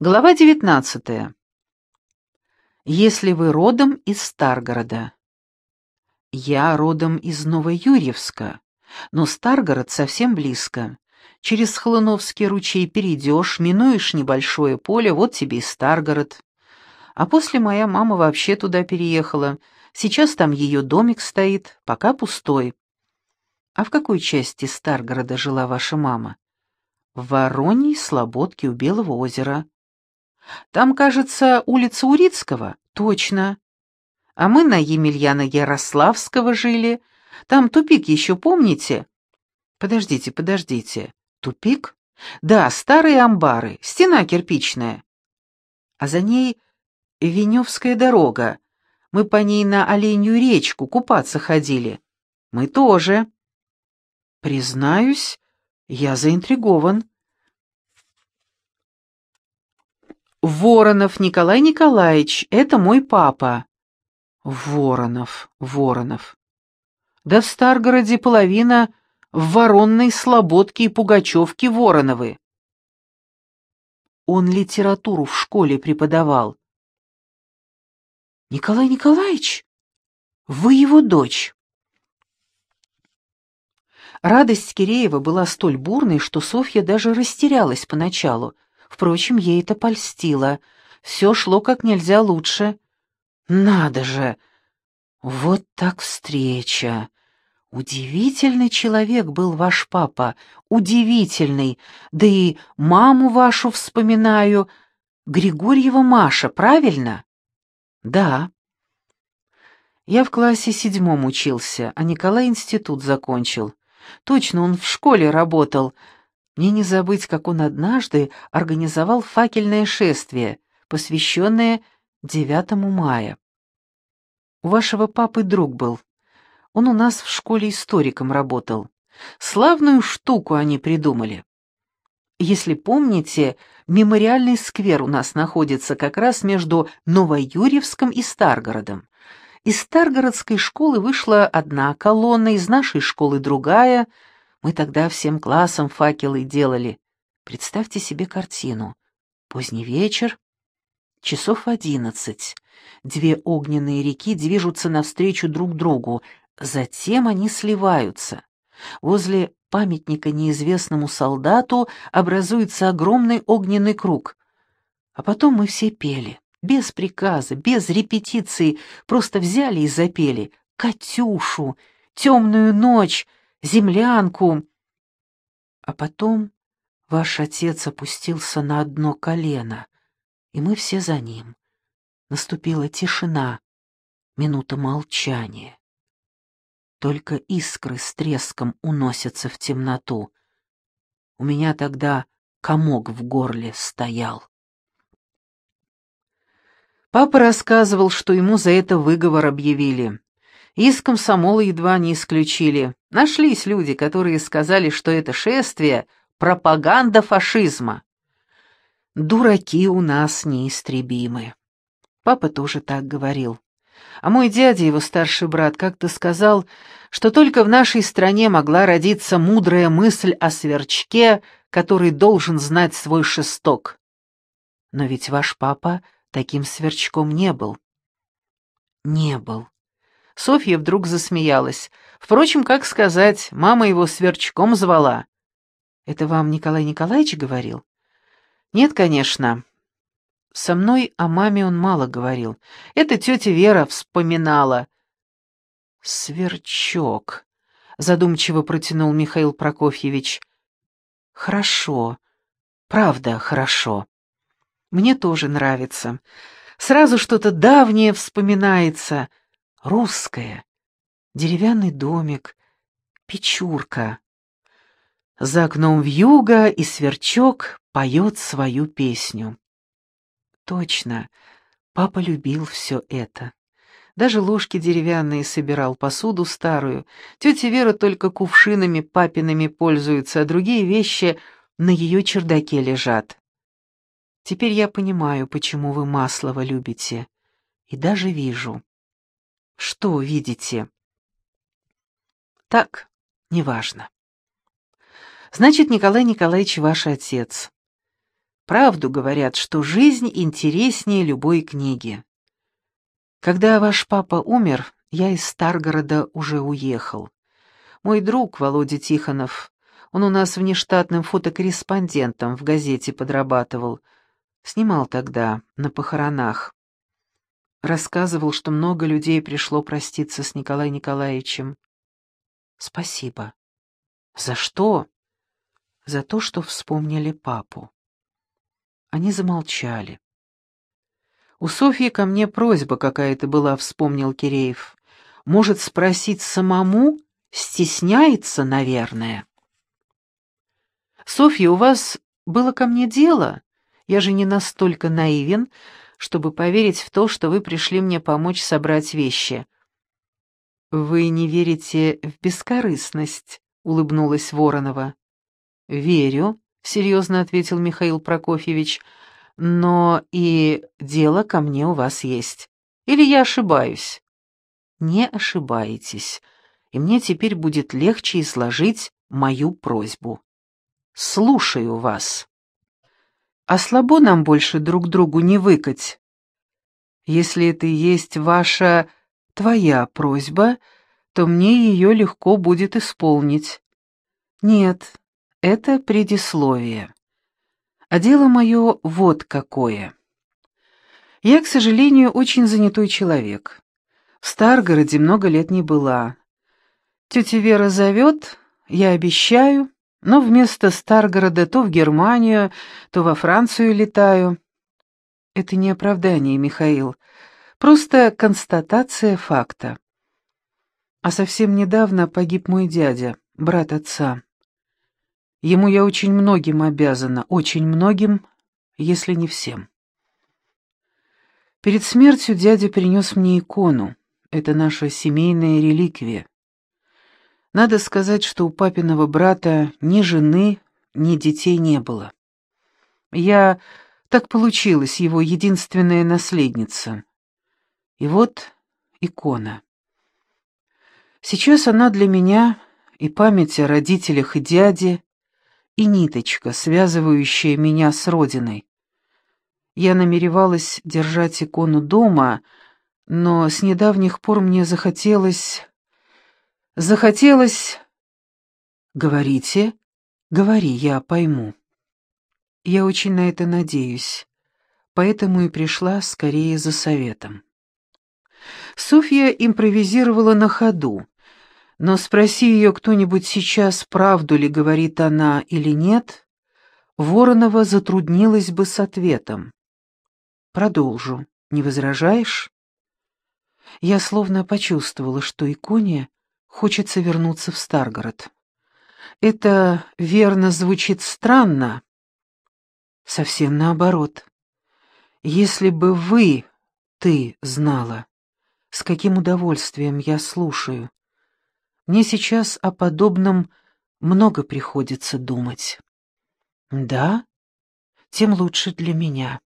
Глава 19. Если вы родом из Старгорода. Я родом из Новоюрьевска, но Старгород совсем близко. Через Хлыновский ручей перейдешь, минуешь небольшое поле, вот тебе и Старгород. А после моя мама вообще туда переехала. Сейчас там ее домик стоит, пока пустой. А в какой части Старгорода жила ваша мама? В Вороньей Слободке у Белого озера. Там, кажется, улица Урицкого. Точно. А мы на Емельяна Ярославского жили. Там тупик еще помните? Подождите, подождите. Тупик? Да, старые амбары, стена кирпичная. А за ней Веневская дорога. Мы по ней на Оленью речку купаться ходили. Мы тоже. Признаюсь, я заинтригован. Воронов Николай Николаевич, это мой папа. Воронов, Воронов. Да в Старгороде половина в Воронной, Слободке и Пугачевке Вороновы. Он литературу в школе преподавал. Николай Николаевич, вы его дочь. Радость Киреева была столь бурной, что Софья даже растерялась поначалу — Впрочем, ей это польстило. Все шло как нельзя лучше. Надо же! Вот так встреча! Удивительный человек был ваш папа, удивительный. Да и маму вашу вспоминаю. Григорьева Маша, правильно? Да. Я в классе седьмом учился, а Николай институт закончил. Точно, он в школе работал, мне не забыть, как он однажды организовал факельное шествие, посвященное 9 мая. У вашего папы друг был. Он у нас в школе историком работал. Славную штуку они придумали. Если помните, мемориальный сквер у нас находится как раз между Новоюрьевском и Старгородом. Из Старгородской школы вышла одна колонна, из нашей школы другая — мы тогда всем классом факелы делали. Представьте себе картину. Поздний вечер, часов одиннадцать. Две огненные реки движутся навстречу друг другу, затем они сливаются. Возле памятника неизвестному солдату образуется огромный огненный круг. А потом мы все пели, без приказа, без репетиции, просто взяли и запели «Катюшу», «Темную ночь», землянку. А потом ваш отец опустился на одно колено, и мы все за ним. Наступила тишина, минута молчания. Только искры с треском уносятся в темноту. У меня тогда комок в горле стоял. Папа рассказывал, что ему за это выговор объявили. Из комсомола едва не исключили. Нашлись люди, которые сказали, что это шествие — пропаганда фашизма. Дураки у нас неистребимы. Папа тоже так говорил. А мой дядя, его старший брат, как-то сказал, что только в нашей стране могла родиться мудрая мысль о сверчке, который должен знать свой шесток. Но ведь ваш папа таким сверчком не был. Не был. Софья вдруг засмеялась. Впрочем, как сказать, мама его сверчком звала. «Это вам Николай Николаевич говорил?» «Нет, конечно. Со мной о маме он мало говорил. Это тетя Вера вспоминала». «Сверчок», — задумчиво протянул Михаил Прокофьевич. «Хорошо. Правда, хорошо. Мне тоже нравится. Сразу что-то давнее вспоминается русское. Деревянный домик, печурка. За окном вьюга, и сверчок поет свою песню. Точно, папа любил все это. Даже ложки деревянные собирал, посуду старую. Тетя Вера только кувшинами папиными пользуется, а другие вещи на ее чердаке лежат. Теперь я понимаю, почему вы Маслова любите. И даже вижу. Что видите? Так, неважно. Значит, Николай Николаевич ваш отец. Правду говорят, что жизнь интереснее любой книги. Когда ваш папа умер, я из Старгорода уже уехал. Мой друг Володя Тихонов, он у нас внештатным фотокорреспондентом в газете подрабатывал. Снимал тогда, на похоронах. Рассказывал, что много людей пришло проститься с Николаем Николаевичем. Спасибо. За что? За то, что вспомнили папу. Они замолчали. «У Софьи ко мне просьба какая-то была», — вспомнил Киреев. «Может, спросить самому? Стесняется, наверное». «Софья, у вас было ко мне дело? Я же не настолько наивен, чтобы поверить в то, что вы пришли мне помочь собрать вещи». «Вы не верите в бескорыстность?» — улыбнулась Воронова. «Верю», — серьезно ответил Михаил Прокофьевич, — «но и дело ко мне у вас есть. Или я ошибаюсь?» «Не ошибаетесь, и мне теперь будет легче изложить мою просьбу. Слушаю вас. А слабо нам больше друг другу не выкать. Если это и есть ваша, твоя просьба, то мне ее легко будет исполнить. Нет, это предисловие. А дело мое вот какое. Я, к сожалению, очень занятой человек. В Старгороде много лет не была. Тетя Вера зовет, я обещаю, но вместо Старгорода то в Германию, то во Францию летаю. Это не оправдание, Михаил, просто констатация факта. А совсем недавно погиб мой дядя, брат отца. Ему я очень многим обязана, очень многим, если не всем. Перед смертью дядя принес мне икону. Это наша семейная реликвия. Надо сказать, что у папиного брата ни жены, ни детей не было. Я, так получилось, его единственная наследница. И вот икона. Сейчас она для меня и память о родителях и дяде, и ниточка, связывающая меня с родиной. Я намеревалась держать икону дома, но с недавних пор мне захотелось... Захотелось... Говорите, говори, я пойму. Я очень на это надеюсь, поэтому и пришла скорее за советом. Софья импровизировала на ходу, но спроси ее кто-нибудь сейчас, правду ли говорит она или нет, Воронова затруднилась бы с ответом. Продолжу. Не возражаешь? Я словно почувствовала, что иконе хочется вернуться в Старгород. Это верно звучит странно. Совсем наоборот. Если бы вы, ты, знала, с каким удовольствием я слушаю, мне сейчас о подобном много приходится думать. Да? Тем лучше для меня.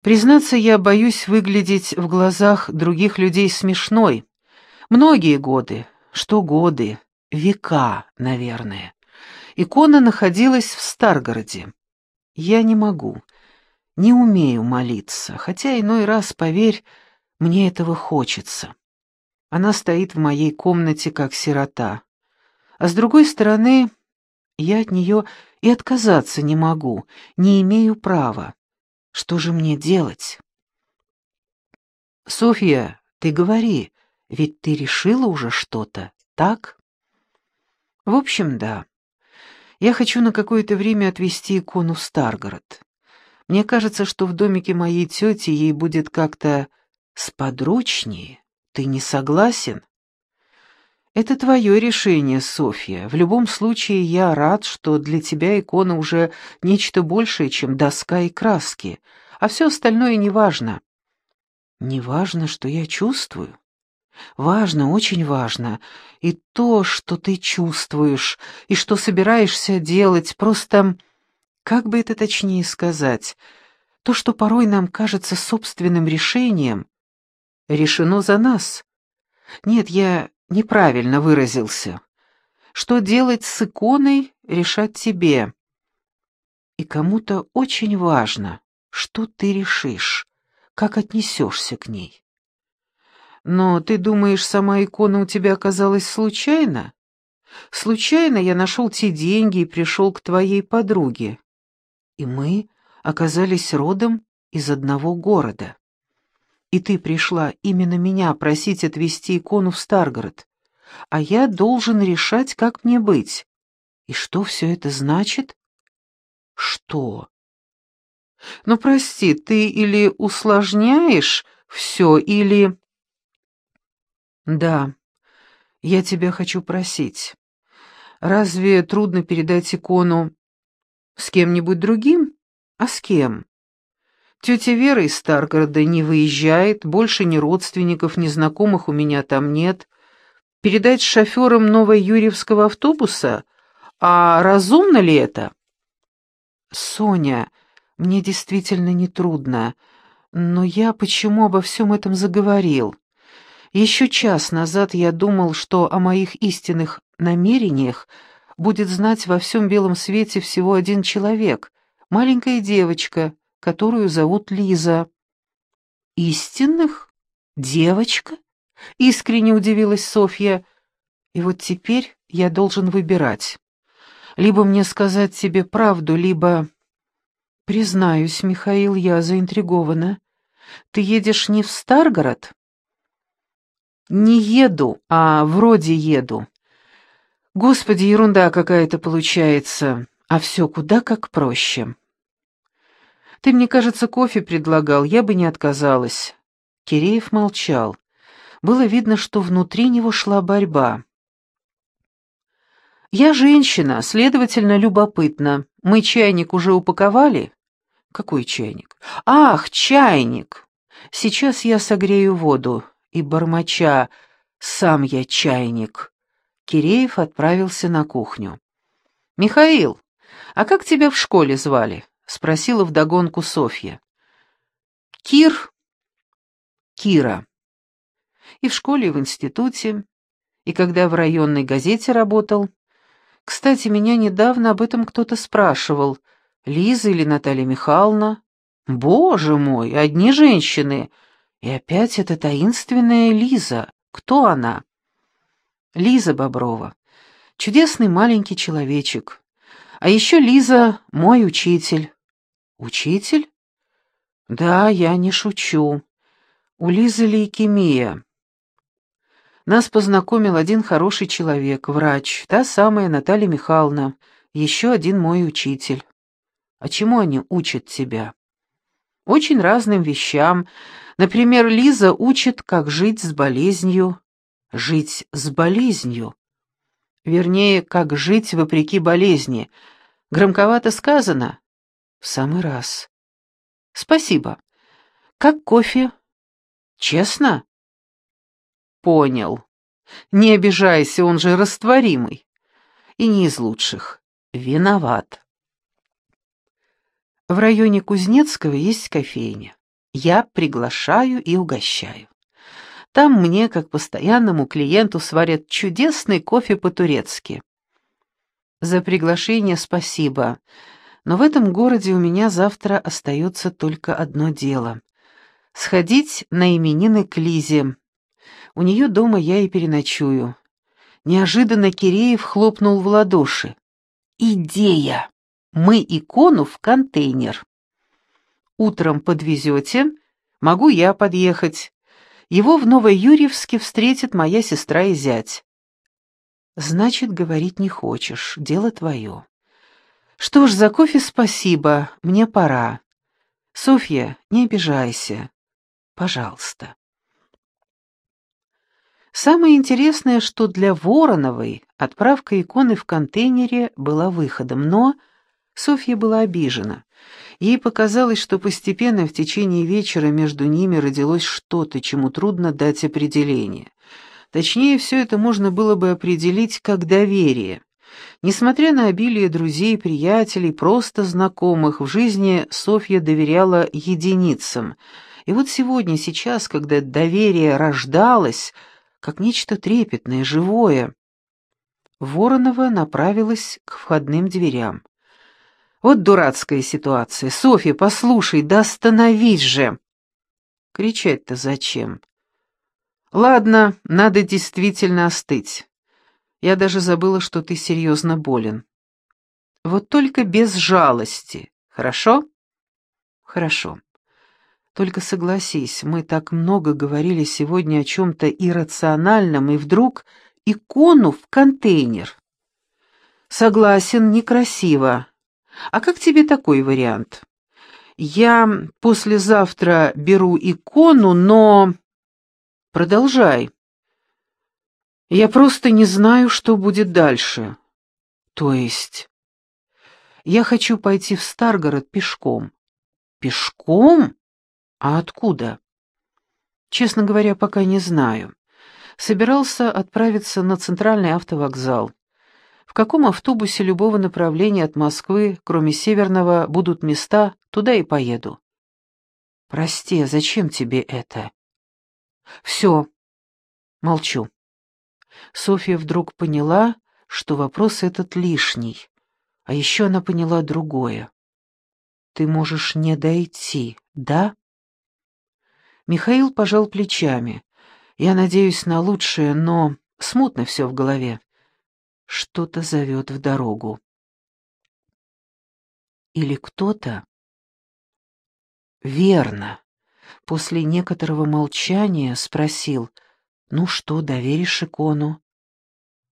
Признаться, я боюсь выглядеть в глазах других людей смешной. Многие годы, что годы, века, наверное. Икона находилась в Старгороде. Я не могу, не умею молиться, хотя иной раз, поверь, мне этого хочется. Она стоит в моей комнате как сирота. А с другой стороны, я от нее и отказаться не могу, не имею права. Что же мне делать? Софья, ты говори, ведь ты решила уже что-то, так? В общем, да. Я хочу на какое-то время отвезти икону в Старгород. Мне кажется, что в домике моей тети ей будет как-то сподручнее. Ты не согласен? Это твое решение, Софья. В любом случае, я рад, что для тебя икона уже нечто большее, чем доска и краски, а все остальное не важно. Не важно, что я чувствую. Важно, очень важно. И то, что ты чувствуешь, и что собираешься делать, просто... Как бы это точнее сказать? То, что порой нам кажется собственным решением, решено за нас. Нет, я неправильно выразился. Что делать с иконой, решать тебе. И кому-то очень важно, что ты решишь, как отнесешься к ней. Но ты думаешь, сама икона у тебя оказалась случайно? Случайно я нашел те деньги и пришел к твоей подруге. И мы оказались родом из одного города. И ты пришла именно меня просить отвезти икону в Старгород, а я должен решать, как мне быть. И что все это значит? Что? Ну, прости, ты или усложняешь все, или... Да, я тебя хочу просить. Разве трудно передать икону с кем-нибудь другим? А с кем? Тетя Вера из Старгорода не выезжает, больше ни родственников, ни знакомых у меня там нет. Передать шоферам Новоюрьевского автобуса? А разумно ли это? Соня, мне действительно нетрудно, но я почему обо всем этом заговорил? Еще час назад я думал, что о моих истинных намерениях будет знать во всем белом свете всего один человек, маленькая девочка, которую зовут Лиза. «Истинных? Девочка?» — искренне удивилась Софья. «И вот теперь я должен выбирать. Либо мне сказать тебе правду, либо...» «Признаюсь, Михаил, я заинтригована. Ты едешь не в Старгород?» Не еду, а вроде еду. Господи, ерунда какая-то получается, а все куда как проще. Ты мне, кажется, кофе предлагал, я бы не отказалась. Киреев молчал. Было видно, что внутри него шла борьба. «Я женщина, следовательно, любопытна. Мы чайник уже упаковали?» «Какой чайник?» «Ах, чайник! Сейчас я согрею воду и бормоча «Сам я чайник», Киреев отправился на кухню. «Михаил, а как тебя в школе звали?» — спросила вдогонку Софья. «Кир». «Кира». И в школе, и в институте, и когда в районной газете работал. Кстати, меня недавно об этом кто-то спрашивал. Лиза или Наталья Михайловна? Боже мой, одни женщины. И опять эта таинственная Лиза. Кто она? Лиза Боброва. Чудесный маленький человечек. А еще Лиза — мой учитель. Учитель? Да, я не шучу. У Лизы лейкемия. Нас познакомил один хороший человек, врач, та самая Наталья Михайловна, еще один мой учитель. А чему они учат тебя? Очень разным вещам, Например, Лиза учит, как жить с болезнью. Жить с болезнью. Вернее, как жить вопреки болезни. Громковато сказано? В самый раз. Спасибо. Как кофе? Честно? Понял. Не обижайся, он же растворимый. И не из лучших. Виноват. В районе Кузнецкого есть кофейня. Я приглашаю и угощаю. Там мне, как постоянному клиенту, сварят чудесный кофе по-турецки. За приглашение спасибо, но в этом городе у меня завтра остается только одно дело — сходить на именины к Лизе. У нее дома я и переночую. Неожиданно Киреев хлопнул в ладоши. «Идея! Мы икону в контейнер!» Утром подвезете, могу я подъехать. Его в Новоюрьевске встретит моя сестра и зять. Значит, говорить не хочешь, дело твое. Что ж, за кофе спасибо, мне пора. Софья, не обижайся. Пожалуйста. Самое интересное, что для Вороновой отправка иконы в контейнере была выходом, но Софья была обижена. Ей показалось, что постепенно в течение вечера между ними родилось что-то, чему трудно дать определение. Точнее, все это можно было бы определить как доверие. Несмотря на обилие друзей, приятелей, просто знакомых, в жизни Софья доверяла единицам. И вот сегодня, сейчас, когда доверие рождалось, как нечто трепетное, живое, Воронова направилась к входным дверям. Вот дурацкая ситуация. Софья, послушай, да остановись же. Кричать-то зачем? Ладно, надо действительно остыть. Я даже забыла, что ты серьезно болен. Вот только без жалости, хорошо? Хорошо. Только согласись, мы так много говорили сегодня о чем-то иррациональном, и вдруг икону в контейнер. Согласен, некрасиво. А как тебе такой вариант? Я послезавтра беру икону, но... Продолжай. Я просто не знаю, что будет дальше. То есть... Я хочу пойти в Старгород пешком. Пешком? А откуда? Честно говоря, пока не знаю. Собирался отправиться на центральный автовокзал. В каком автобусе любого направления от Москвы, кроме Северного, будут места, туда и поеду. Прости, а зачем тебе это? Все. Молчу. Софья вдруг поняла, что вопрос этот лишний. А еще она поняла другое. Ты можешь не дойти, да? Михаил пожал плечами. Я надеюсь на лучшее, но смутно все в голове. Что-то зовет в дорогу. Или кто-то? Верно. После некоторого молчания спросил, «Ну что, доверишь икону?»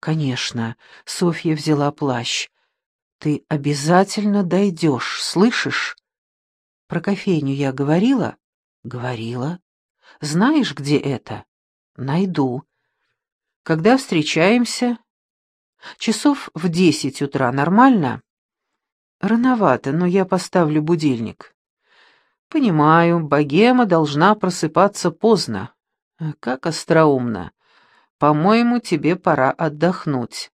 «Конечно», — Софья взяла плащ. «Ты обязательно дойдешь, слышишь?» «Про кофейню я говорила?» «Говорила». «Знаешь, где это?» «Найду». «Когда встречаемся?» «Часов в десять утра нормально?» «Рановато, но я поставлю будильник». «Понимаю, богема должна просыпаться поздно. Как остроумно. По-моему, тебе пора отдохнуть».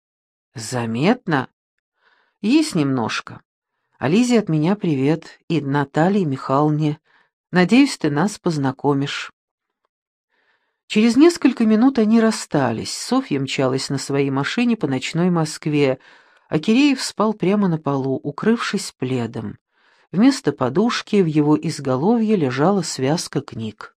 «Заметно?» «Есть немножко. Ализе от меня привет, и Наталье Михайловне. Надеюсь, ты нас познакомишь». Через несколько минут они расстались. Софья мчалась на своей машине по ночной Москве, а Киреев спал прямо на полу, укрывшись пледом. Вместо подушки в его изголовье лежала связка книг.